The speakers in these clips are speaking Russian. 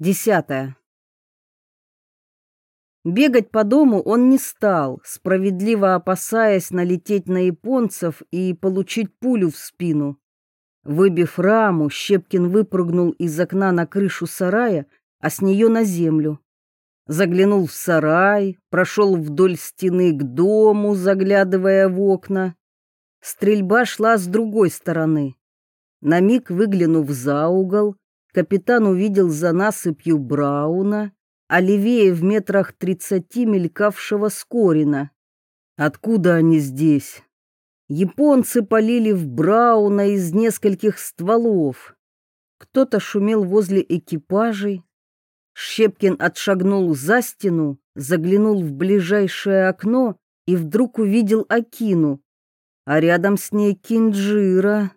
Десятое. Бегать по дому он не стал, справедливо опасаясь налететь на японцев и получить пулю в спину. Выбив раму, Щепкин выпрыгнул из окна на крышу сарая, а с нее на землю. Заглянул в сарай, прошел вдоль стены к дому, заглядывая в окна. Стрельба шла с другой стороны. На миг выглянув за угол, капитан увидел за насыпью Брауна, а левее в метрах тридцати мелькавшего Скорина. Откуда они здесь? Японцы полили в Брауна из нескольких стволов. Кто-то шумел возле экипажей. Щепкин отшагнул за стену, заглянул в ближайшее окно и вдруг увидел Акину, а рядом с ней Кинджира.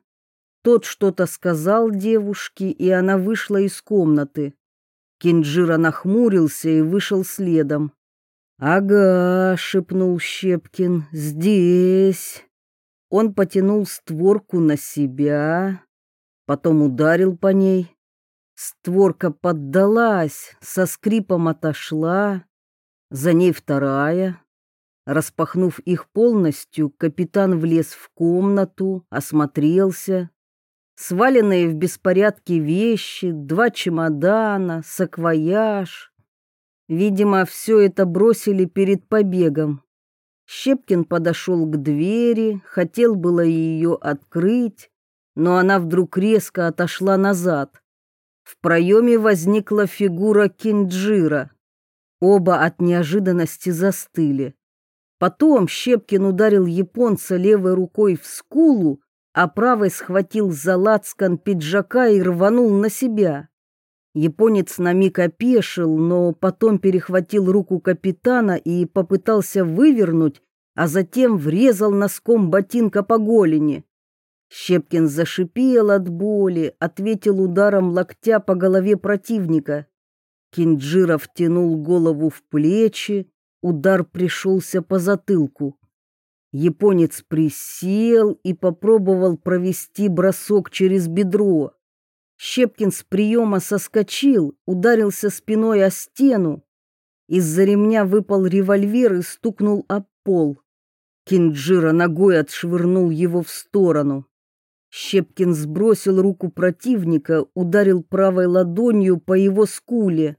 Тот что-то сказал девушке, и она вышла из комнаты. Кинджира нахмурился и вышел следом. «Ага», — шепнул Щепкин, — «здесь». Он потянул створку на себя, потом ударил по ней. Створка поддалась, со скрипом отошла, за ней вторая. Распахнув их полностью, капитан влез в комнату, осмотрелся, сваленные в беспорядке вещи, два чемодана, саквояж. Видимо, все это бросили перед побегом. Щепкин подошел к двери, хотел было ее открыть, но она вдруг резко отошла назад. В проеме возникла фигура Кинджира. Оба от неожиданности застыли. Потом Щепкин ударил японца левой рукой в скулу, а правой схватил за лацкан пиджака и рванул на себя. Японец на миг опешил, но потом перехватил руку капитана и попытался вывернуть, а затем врезал носком ботинка по голени. Щепкин зашипел от боли, ответил ударом локтя по голове противника. Кинджиров тянул голову в плечи, удар пришелся по затылку. Японец присел и попробовал провести бросок через бедро. Щепкин с приема соскочил, ударился спиной о стену. Из-за ремня выпал револьвер и стукнул об пол. Кинджира ногой отшвырнул его в сторону. Щепкин сбросил руку противника, ударил правой ладонью по его скуле.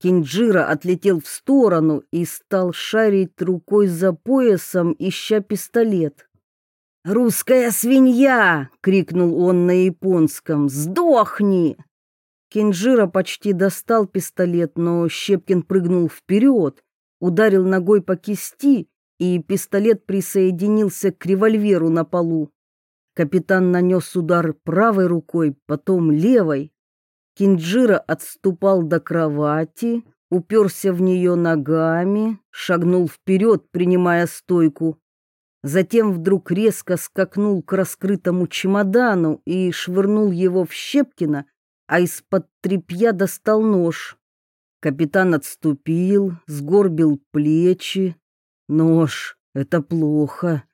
Кинджира отлетел в сторону и стал шарить рукой за поясом, ища пистолет. «Русская свинья!» — крикнул он на японском. «Сдохни!» Кинджира почти достал пистолет, но Щепкин прыгнул вперед, ударил ногой по кисти, и пистолет присоединился к револьверу на полу. Капитан нанес удар правой рукой, потом левой. Кинджира отступал до кровати, уперся в нее ногами, шагнул вперед, принимая стойку. Затем вдруг резко скакнул к раскрытому чемодану и швырнул его в Щепкина, а из-под тряпья достал нож. Капитан отступил, сгорбил плечи. Нож — это плохо,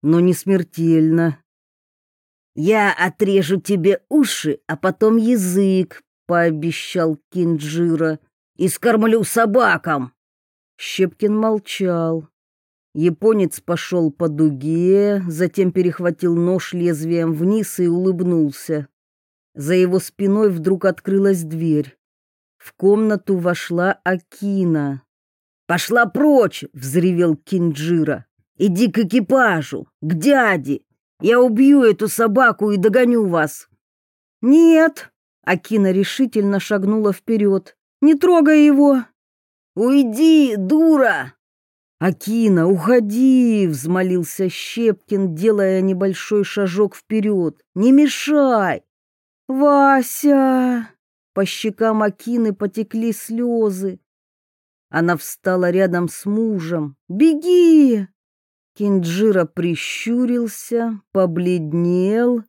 но не смертельно. «Я отрежу тебе уши, а потом язык», — пообещал Кинджира, — «и скормлю собакам». Щепкин молчал. Японец пошел по дуге, затем перехватил нож лезвием вниз и улыбнулся. За его спиной вдруг открылась дверь. В комнату вошла Акина. «Пошла прочь!» — взревел Кинджира. «Иди к экипажу, к дяде, я убью эту собаку и догоню вас. Нет, Акина решительно шагнула вперед. Не трогай его. Уйди, дура. Акина, уходи, взмолился Щепкин, делая небольшой шажок вперед. Не мешай. Вася! По щекам Акины потекли слезы. Она встала рядом с мужем. «Беги!» Кинджира прищурился, побледнел,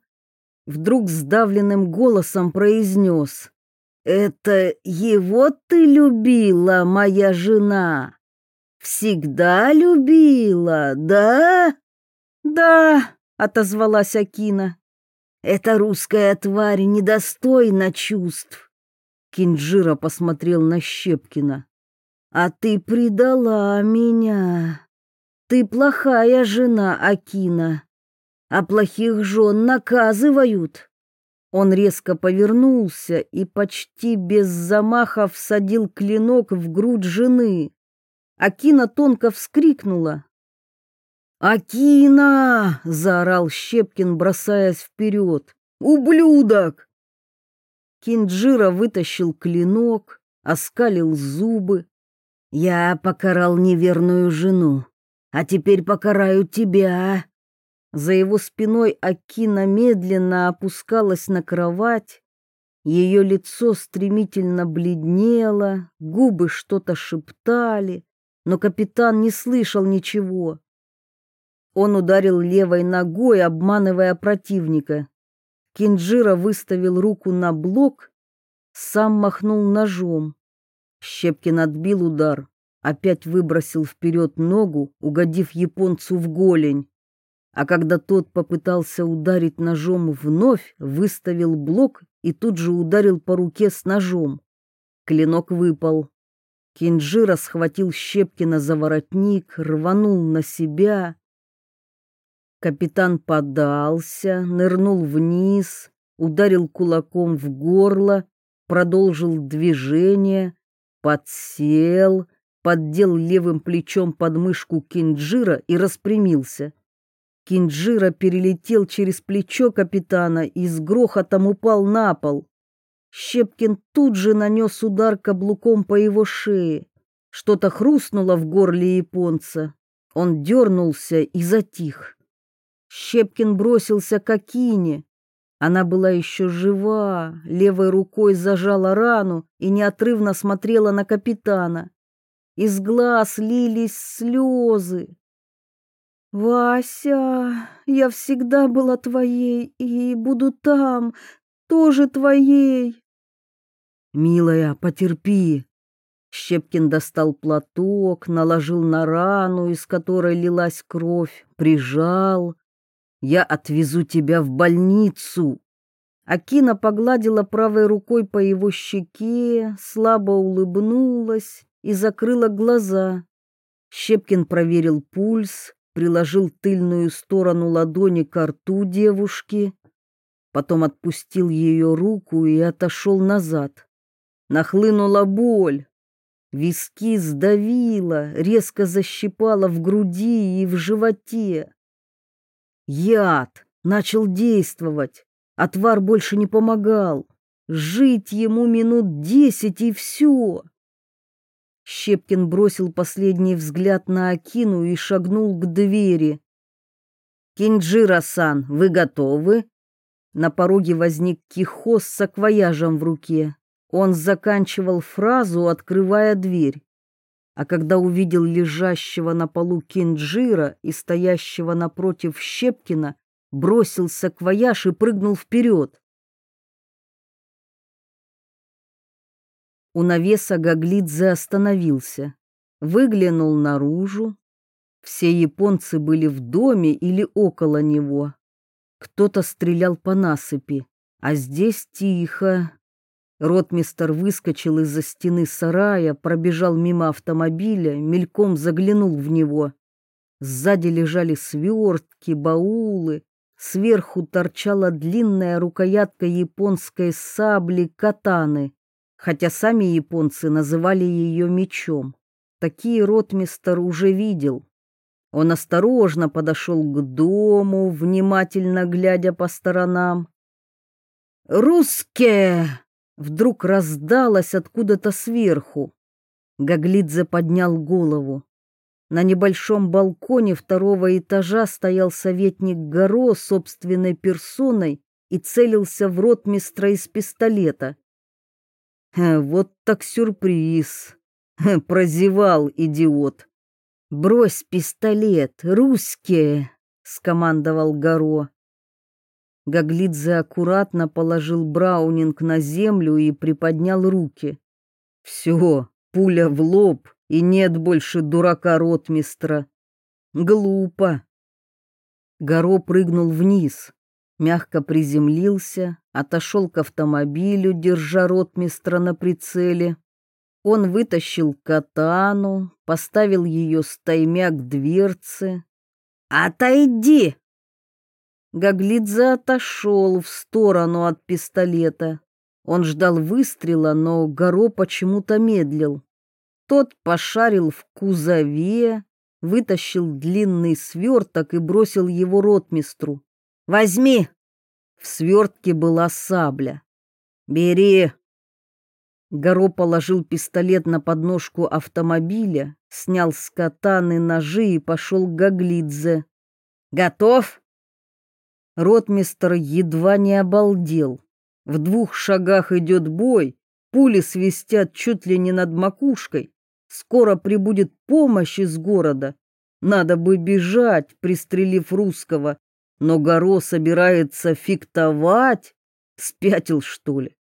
вдруг сдавленным голосом произнес. «Это его ты любила, моя жена? Всегда любила, да?» «Да», — отозвалась Акина. «Эта русская тварь недостойна чувств». Кинджира посмотрел на Щепкина. «А ты предала меня. Ты плохая жена, Акина. А плохих жен наказывают». Он резко повернулся и почти без замаха всадил клинок в грудь жены. Акина тонко вскрикнула. «Акина!» — заорал Щепкин, бросаясь вперед. «Ублюдок!» Кинджира вытащил клинок, оскалил зубы. «Я покарал неверную жену, а теперь покараю тебя!» За его спиной Акина медленно опускалась на кровать. Ее лицо стремительно бледнело, губы что-то шептали, но капитан не слышал ничего. Он ударил левой ногой, обманывая противника. Кинджира выставил руку на блок, сам махнул ножом. Щепкин отбил удар, опять выбросил вперед ногу, угодив японцу в голень а когда тот попытался ударить ножом вновь, выставил блок и тут же ударил по руке с ножом. Клинок выпал. Кинджира схватил Щепкина за воротник, рванул на себя. Капитан подался, нырнул вниз, ударил кулаком в горло, продолжил движение, подсел, поддел левым плечом подмышку Кинджира и распрямился. Кинджира перелетел через плечо капитана и с грохотом упал на пол. Щепкин тут же нанес удар каблуком по его шее. Что-то хрустнуло в горле японца. Он дернулся и затих. Щепкин бросился к Акине. Она была еще жива, левой рукой зажала рану и неотрывно смотрела на капитана. Из глаз лились слезы. «Вася, я всегда была твоей и буду там, тоже твоей». «Милая, потерпи». Щепкин достал платок, наложил на рану, из которой лилась кровь, прижал. «Я отвезу тебя в больницу». Акина погладила правой рукой по его щеке, слабо улыбнулась и закрыла глаза. Щепкин проверил пульс, приложил тыльную сторону ладони к рту девушки, потом отпустил ее руку и отошел назад. Нахлынула боль. Виски сдавило, резко защипало в груди и в животе. Яд начал действовать. Отвар больше не помогал. Жить ему минут десять и все. Щепкин бросил последний взгляд на Акину и шагнул к двери. «Кинджира-сан, вы готовы?» На пороге возник Кихо с саквояжем в руке. Он заканчивал фразу, открывая дверь. А когда увидел лежащего на полу Кинджира и стоящего напротив Щепкина, бросил саквояж и прыгнул вперед. У навеса Гаглидзе остановился, выглянул наружу. Все японцы были в доме или около него. Кто-то стрелял по насыпи, а здесь тихо. Ротмистер выскочил из-за стены сарая, пробежал мимо автомобиля, мельком заглянул в него. Сзади лежали свертки, баулы, сверху торчала длинная рукоятка японской сабли катаны хотя сами японцы называли ее мечом. Такие ротмистер уже видел. Он осторожно подошел к дому, внимательно глядя по сторонам. «Русские!» — вдруг раздалось откуда-то сверху. Гаглидзе поднял голову. На небольшом балконе второго этажа стоял советник Горо собственной персоной и целился в ротмистра из пистолета. Вот так сюрприз. Прозевал идиот. Брось пистолет, русские, скомандовал Горо. Гаглидзе аккуратно положил Браунинг на землю и приподнял руки. Все, пуля в лоб, и нет больше дурака ротмистра. Глупо. Горо прыгнул вниз. Мягко приземлился, отошел к автомобилю, держа ротмистра на прицеле. Он вытащил катану, поставил ее стаймя к дверце. «Отойди!» Гаглидзе отошел в сторону от пистолета. Он ждал выстрела, но Горо почему-то медлил. Тот пошарил в кузове, вытащил длинный сверток и бросил его ротмистру. «Возьми!» В свертке была сабля. «Бери!» Горо положил пистолет на подножку автомобиля, снял с катаны ножи и пошел к Гаглидзе. «Готов?» Ротмистр едва не обалдел. В двух шагах идет бой, пули свистят чуть ли не над макушкой. Скоро прибудет помощь из города. Надо бы бежать, пристрелив русского. Но Горо собирается фиктовать. Спятил, что ли?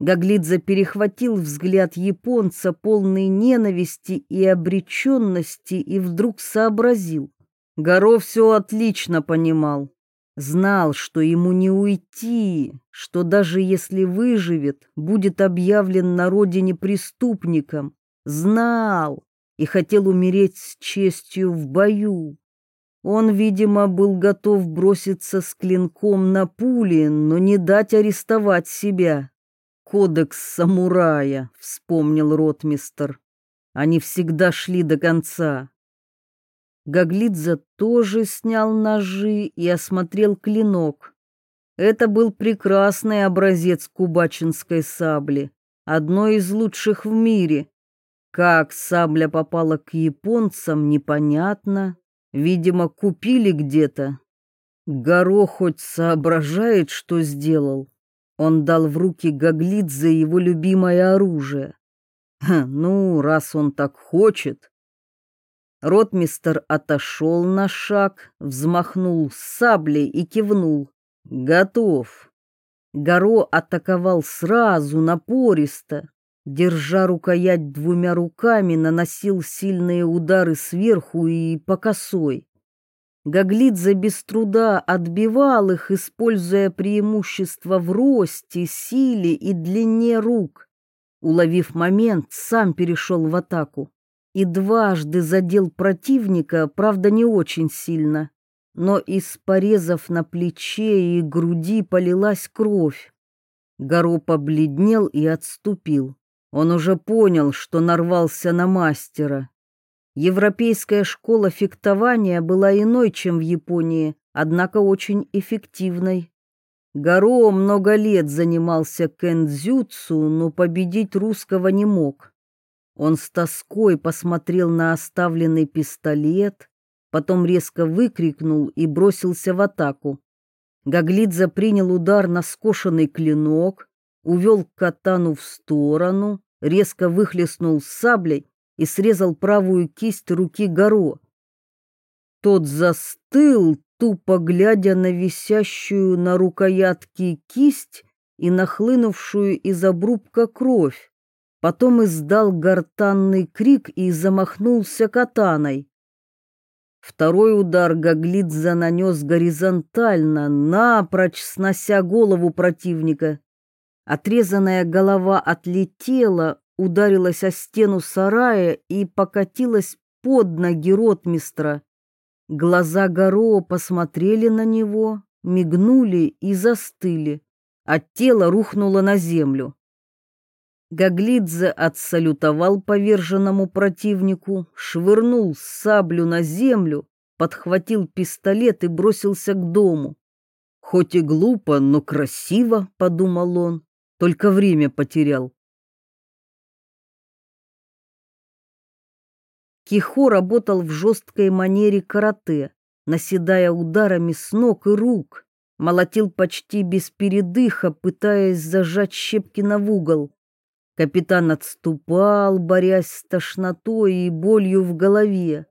Гаглидзе перехватил взгляд японца, полный ненависти и обреченности, и вдруг сообразил. Горо все отлично понимал. Знал, что ему не уйти, что даже если выживет, будет объявлен на родине преступником. Знал и хотел умереть с честью в бою. Он, видимо, был готов броситься с клинком на пули, но не дать арестовать себя. «Кодекс самурая», — вспомнил ротмистер. Они всегда шли до конца. Гаглидзе тоже снял ножи и осмотрел клинок. Это был прекрасный образец кубачинской сабли, одной из лучших в мире. Как сабля попала к японцам, непонятно. Видимо, купили где-то. Горо хоть соображает, что сделал. Он дал в руки Гаглидзе его любимое оружие. Ха, ну, раз он так хочет, Ротмистер отошел на шаг, взмахнул саблей и кивнул. «Готов». Горо атаковал сразу, напористо. Держа рукоять двумя руками, наносил сильные удары сверху и по косой. Гаглидзе без труда отбивал их, используя преимущество в росте, силе и длине рук. Уловив момент, сам перешел в атаку и дважды задел противника, правда, не очень сильно, но из порезов на плече и груди полилась кровь. Горо побледнел и отступил. Он уже понял, что нарвался на мастера. Европейская школа фехтования была иной, чем в Японии, однако очень эффективной. Горо много лет занимался кэндзюцу, но победить русского не мог. Он с тоской посмотрел на оставленный пистолет, потом резко выкрикнул и бросился в атаку. Гаглидзе принял удар на скошенный клинок, увел катану в сторону, резко выхлестнул саблей и срезал правую кисть руки Горо. Тот застыл, тупо глядя на висящую на рукоятке кисть и нахлынувшую из обрубка кровь потом издал гортанный крик и замахнулся катаной. Второй удар Гаглидзе нанес горизонтально, напрочь снося голову противника. Отрезанная голова отлетела, ударилась о стену сарая и покатилась под ноги ротмистра. Глаза Горо посмотрели на него, мигнули и застыли, а тело рухнуло на землю. Гаглидзе отсалютовал поверженному противнику, швырнул саблю на землю, подхватил пистолет и бросился к дому. «Хоть и глупо, но красиво», — подумал он, — «только время потерял». Кихо работал в жесткой манере карате, наседая ударами с ног и рук, молотил почти без передыха, пытаясь зажать Щепкина в угол. Капитан отступал, борясь с тошнотой и болью в голове.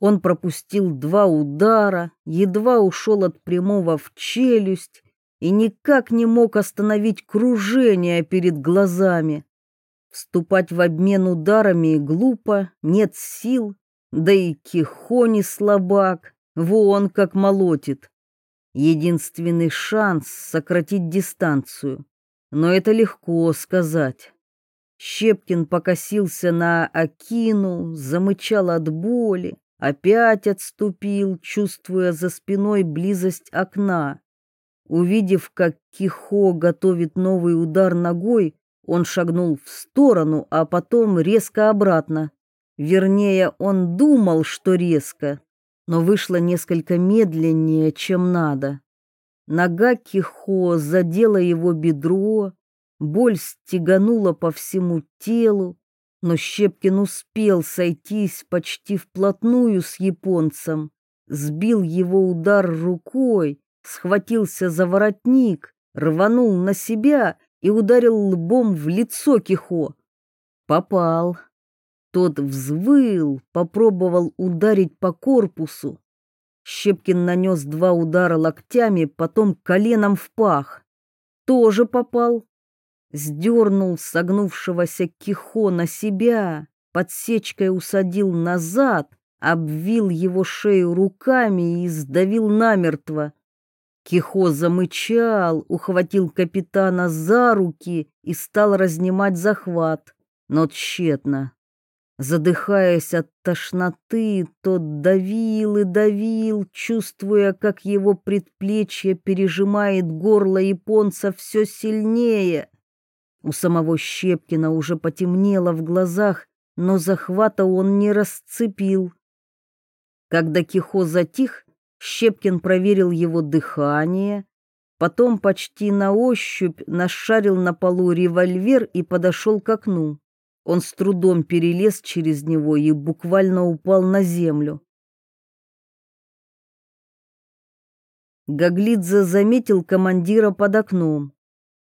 Он пропустил два удара, едва ушел от прямого в челюсть и никак не мог остановить кружение перед глазами. Вступать в обмен ударами глупо, нет сил, да и Кихони слабак, вон как молотит. Единственный шанс сократить дистанцию. Но это легко сказать. Щепкин покосился на Акину, замычал от боли, опять отступил, чувствуя за спиной близость окна. Увидев, как Кихо готовит новый удар ногой, он шагнул в сторону, а потом резко обратно. Вернее, он думал, что резко, но вышло несколько медленнее, чем надо. Нога Кихо задела его бедро, боль стеганула по всему телу, но Щепкин успел сойтись почти вплотную с японцем, сбил его удар рукой, схватился за воротник, рванул на себя и ударил лбом в лицо Кихо. Попал. Тот взвыл, попробовал ударить по корпусу. Щепкин нанес два удара локтями, потом коленом в пах. Тоже попал. Сдернул согнувшегося Кихо на себя, подсечкой усадил назад, обвил его шею руками и сдавил намертво. Кихо замычал, ухватил капитана за руки и стал разнимать захват, но тщетно. Задыхаясь от тошноты, тот давил и давил, чувствуя, как его предплечье пережимает горло японца все сильнее. У самого Щепкина уже потемнело в глазах, но захвата он не расцепил. Когда Кихо затих, Щепкин проверил его дыхание, потом почти на ощупь нашарил на полу револьвер и подошел к окну. Он с трудом перелез через него и буквально упал на землю. Гаглидзе заметил командира под окном,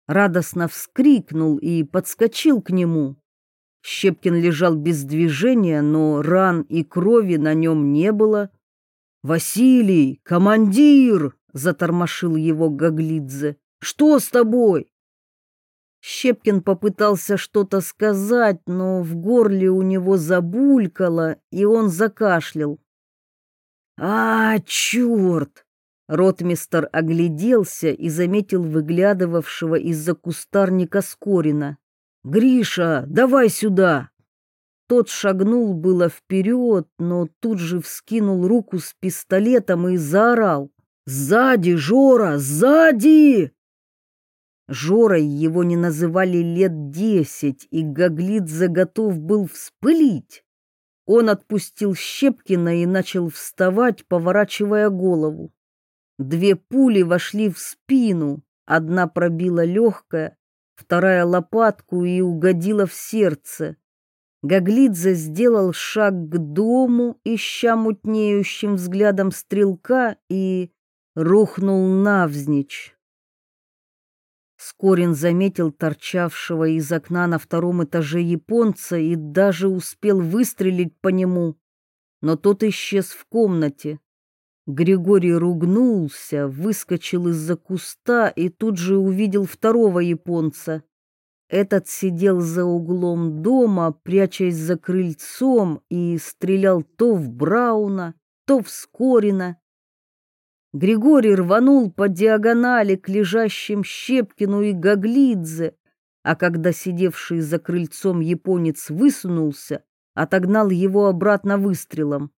радостно вскрикнул и подскочил к нему. Щепкин лежал без движения, но ран и крови на нем не было, «Василий, командир!» — затормошил его Гаглидзе. «Что с тобой?» Щепкин попытался что-то сказать, но в горле у него забулькало, и он закашлял. «А, черт!» Ротмистер огляделся и заметил выглядывавшего из-за кустарника Скорина. «Гриша, давай сюда!» Тот шагнул было вперед, но тут же вскинул руку с пистолетом и заорал. «Сзади, Жора, сзади!» Жорой его не называли лет десять, и Гаглидзе готов был вспылить. Он отпустил Щепкина и начал вставать, поворачивая голову. Две пули вошли в спину, одна пробила легкое, вторая лопатку и угодила в сердце. Гаглидзе сделал шаг к дому, ища мутнеющим взглядом стрелка, и рухнул навзничь. Скорин заметил торчавшего из окна на втором этаже японца и даже успел выстрелить по нему, но тот исчез в комнате. Григорий ругнулся, выскочил из-за куста и тут же увидел второго японца. Этот сидел за углом дома, прячась за крыльцом, и стрелял то в Брауна, то в Скорина. Григорий рванул по диагонали к лежащим Щепкину и Гаглидзе, а когда сидевший за крыльцом японец высунулся, отогнал его обратно выстрелом.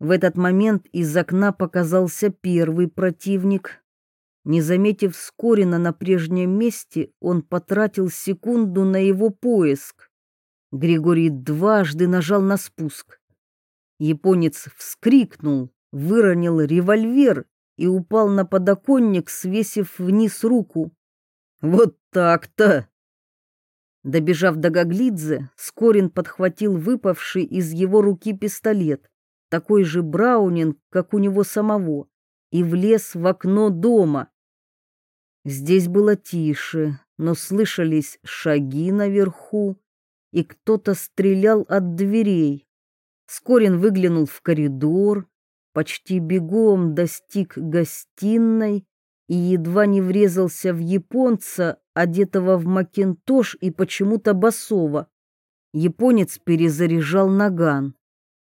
В этот момент из окна показался первый противник, не заметив Скорина на прежнем месте, он потратил секунду на его поиск. Григорий дважды нажал на спуск. Японец вскрикнул, выронил револьвер и упал на подоконник, свесив вниз руку. «Вот так-то!» Добежав до Гаглидзе, Скорин подхватил выпавший из его руки пистолет, такой же Браунинг, как у него самого, и влез в окно дома. Здесь было тише, но слышались шаги наверху, и кто-то стрелял от дверей. Скорин выглянул в коридор, почти бегом достиг гостиной и едва не врезался в японца, одетого в макинтош и почему-то басова. Японец перезаряжал наган.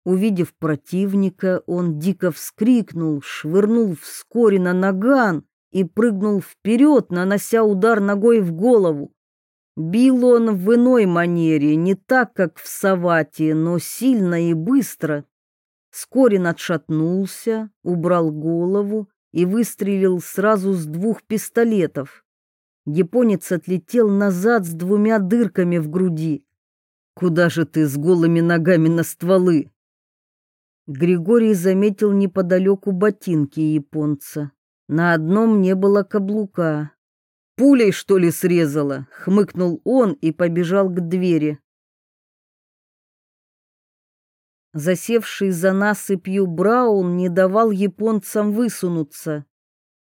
Увидев противника, он дико вскрикнул, швырнул вскоре на наган и прыгнул вперед, нанося удар ногой в голову. Бил он в иной манере, не так, как в Савате, но сильно и быстро. Скорин отшатнулся, убрал голову и выстрелил сразу с двух пистолетов. Японец отлетел назад с двумя дырками в груди. «Куда же ты с голыми ногами на стволы?» Григорий заметил неподалеку ботинки японца. На одном не было каблука. Пулей, что ли, срезала? Хмыкнул он и побежал к двери. Засевший за насыпью Браун не давал японцам высунуться.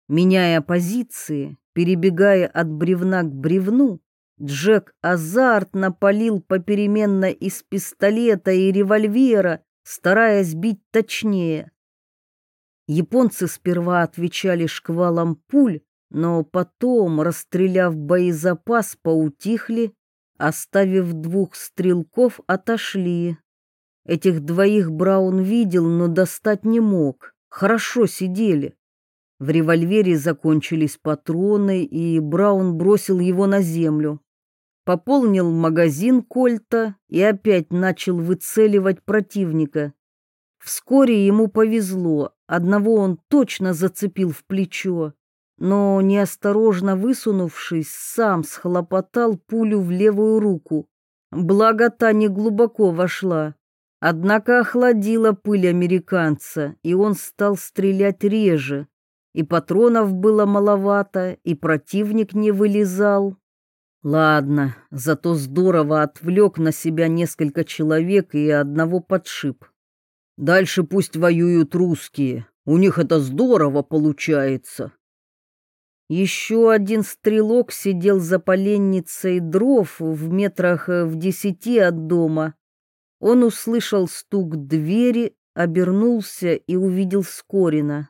Меняя позиции, перебегая от бревна к бревну, Джек азартно полил попеременно из пистолета и револьвера, стараясь бить точнее. Японцы сперва отвечали шквалом пуль, но потом, расстреляв боезапас, поутихли, оставив двух стрелков, отошли. Этих двоих Браун видел, но достать не мог. Хорошо сидели. В револьвере закончились патроны, и Браун бросил его на землю. Пополнил магазин кольта и опять начал выцеливать противника. Вскоре ему повезло, одного он точно зацепил в плечо но, неосторожно высунувшись, сам схлопотал пулю в левую руку. Благо та не глубоко вошла. Однако охладила пыль американца, и он стал стрелять реже. И патронов было маловато, и противник не вылезал. Ладно, зато здорово отвлек на себя несколько человек и одного подшип. Дальше пусть воюют русские, у них это здорово получается. Еще один стрелок сидел за поленницей дров в метрах э, в десяти от дома. Он услышал стук двери, обернулся и увидел Скорина.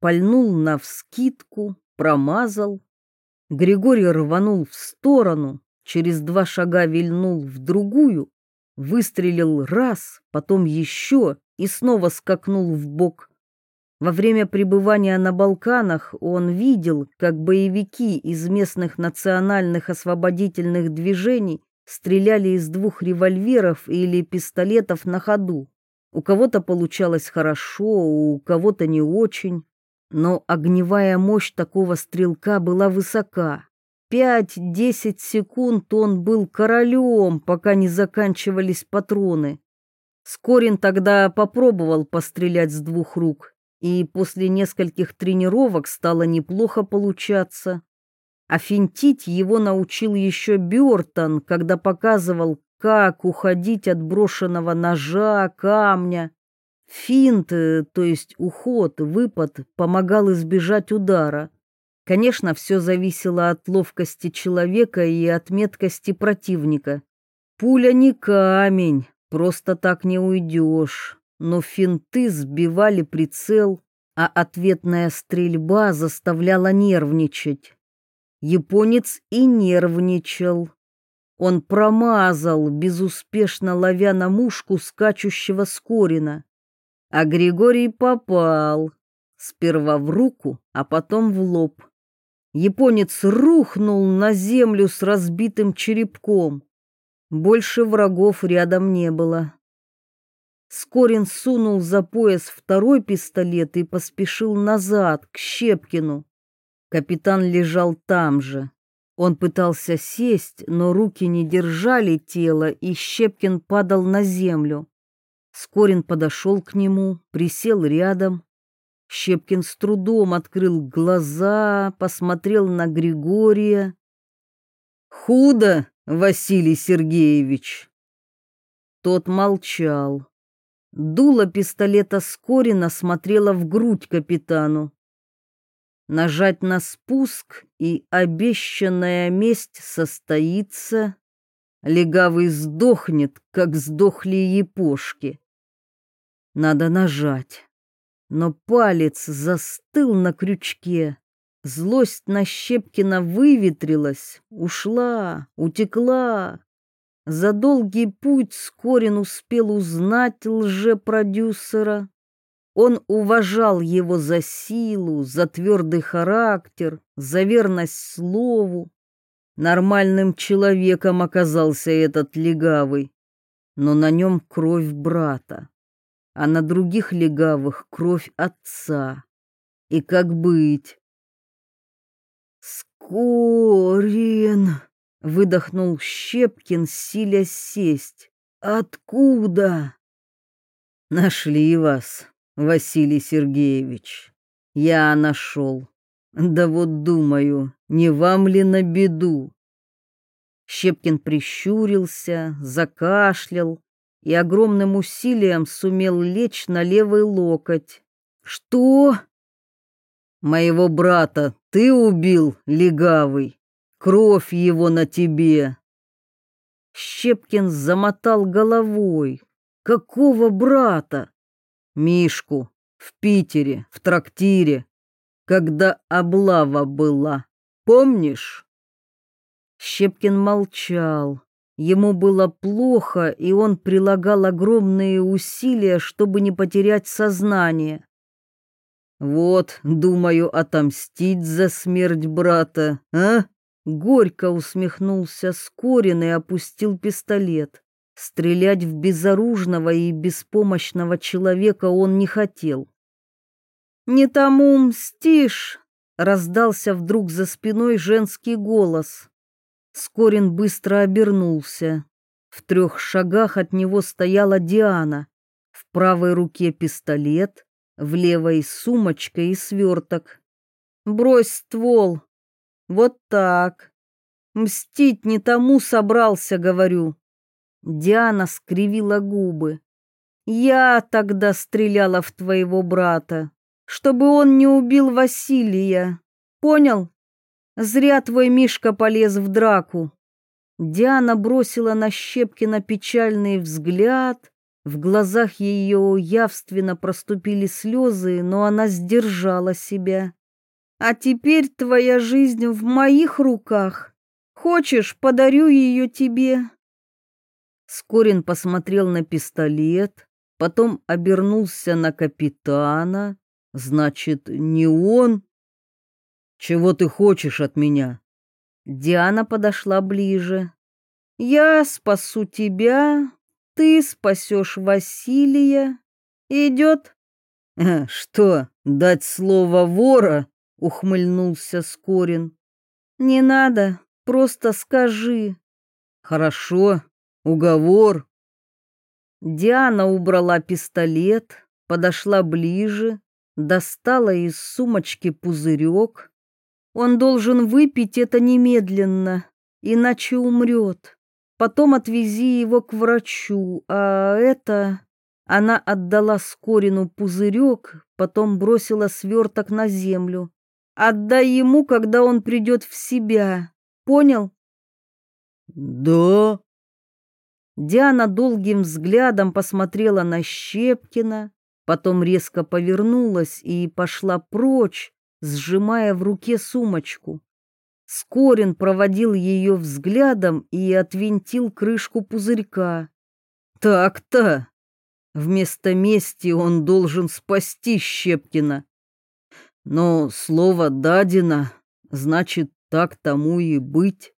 Пальнул навскидку, промазал. Григорий рванул в сторону, через два шага вильнул в другую, выстрелил раз, потом еще и снова скакнул в бок. Во время пребывания на Балканах он видел, как боевики из местных национальных освободительных движений стреляли из двух револьверов или пистолетов на ходу. У кого-то получалось хорошо, у кого-то не очень, но огневая мощь такого стрелка была высока. Пять-десять секунд он был королем, пока не заканчивались патроны. Скорин тогда попробовал пострелять с двух рук и после нескольких тренировок стало неплохо получаться. А финтить его научил еще Бёртон, когда показывал, как уходить от брошенного ножа, камня. Финт, э, то есть уход, выпад, помогал избежать удара. Конечно, все зависело от ловкости человека и от меткости противника. Пуля не камень, просто так не уйдешь но финты сбивали прицел, а ответная стрельба заставляла нервничать. Японец и нервничал. Он промазал, безуспешно ловя на мушку скачущего Скорина. А Григорий попал. Сперва в руку, а потом в лоб. Японец рухнул на землю с разбитым черепком. Больше врагов рядом не было. Скорин сунул за пояс второй пистолет и поспешил назад, к Щепкину. Капитан лежал там же. Он пытался сесть, но руки не держали тело, и Щепкин падал на землю. Скорин подошел к нему, присел рядом. Щепкин с трудом открыл глаза, посмотрел на Григория. «Худо, Василий Сергеевич!» Тот молчал. Дуло пистолета Скорина смотрела в грудь капитану. Нажать на спуск, и обещанная месть состоится. Легавый сдохнет, как сдохли епошки. Надо нажать. Но палец застыл на крючке. Злость на Щепкина выветрилась, ушла, утекла. За долгий путь Скорин успел узнать лжепродюсера. Он уважал его за силу, за твердый характер, за верность слову. Нормальным человеком оказался этот легавый, но на нем кровь брата, а на других легавых кровь отца. И как быть? «Скорин!» — выдохнул Щепкин, силя сесть. «Откуда?» «Нашли вас, Василий Сергеевич. Я нашел. Да вот думаю, не вам ли на беду?» Щепкин прищурился, закашлял и огромным усилием сумел лечь на левый локоть. «Что?» «Моего брата ты убил, легавый. Кровь его на тебе. Щепкин замотал головой. Какого брата? Мишку в Питере, в трактире, когда облава была. Помнишь? Щепкин молчал. Ему было плохо, и он прилагал огромные усилия, чтобы не потерять сознание. Вот, думаю, отомстить за смерть брата, а? Горько усмехнулся Скорин и опустил пистолет. Стрелять в безоружного и беспомощного человека он не хотел. «Не тому мстишь!» — раздался вдруг за спиной женский голос. Скорин быстро обернулся. В трех шагах от него стояла Диана. В правой руке пистолет, в левой сумочка и сверток. «Брось ствол! Вот так! Мстить не тому собрался, говорю!» Диана скривила губы. «Я тогда стреляла в твоего брата, чтобы он не убил Василия. Понял? Зря твой Мишка полез в драку». Диана бросила на Щепкина печальный взгляд, в глазах ее явственно проступили слезы, но она сдержала себя. «А теперь твоя жизнь в моих руках. Хочешь, подарю ее тебе?» Скорин посмотрел на пистолет, потом обернулся на капитана. «Значит, не он?» «Чего ты хочешь от меня?» Диана подошла ближе. «Я спасу тебя, ты спасешь Василия. Идет?» «Э, «Что, дать слово вора?» — ухмыльнулся Скорин. «Не надо, просто скажи». «Хорошо, уговор». Диана убрала пистолет, подошла ближе, достала из сумочки пузырек. Он должен выпить это немедленно, иначе умрет. Потом отвези его к врачу, а это...» Она отдала Скорину пузырек, потом бросила сверток на землю. «Отдай ему, когда он придет в себя. Понял?» «Да». Диана долгим взглядом посмотрела на Щепкина, потом резко повернулась и пошла прочь, сжимая в руке сумочку. Скорин проводил ее взглядом и отвинтил крышку пузырька. Так-то. Вместо мести он должен спасти Щепкина. Но слово дадено, значит, так тому и быть.